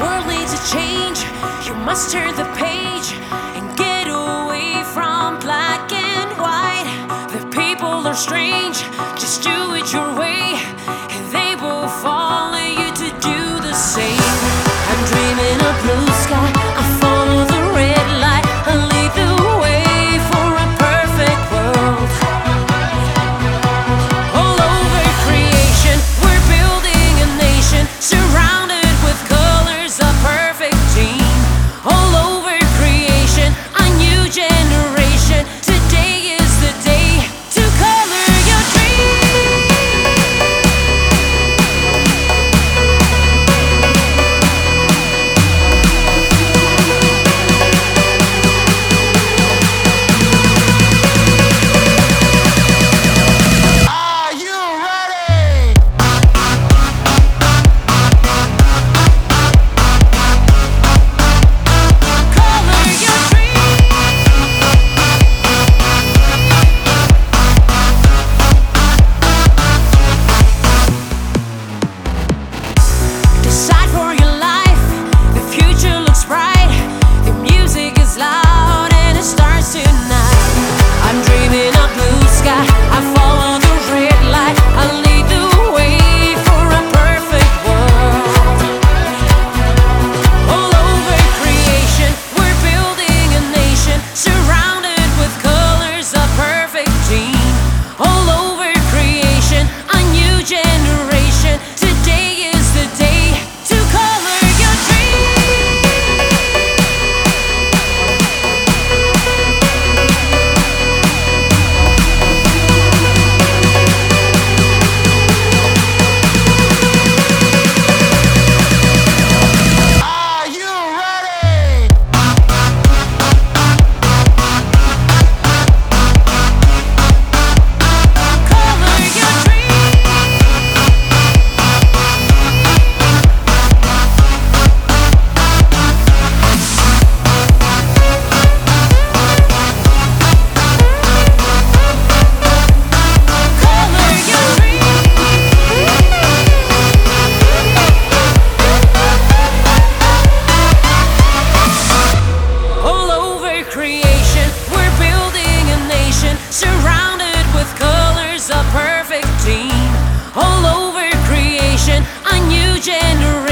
world needs a change. You must turn the page and get away from black and white. The people are strange, just do it. perfect team all over creation, a new generation.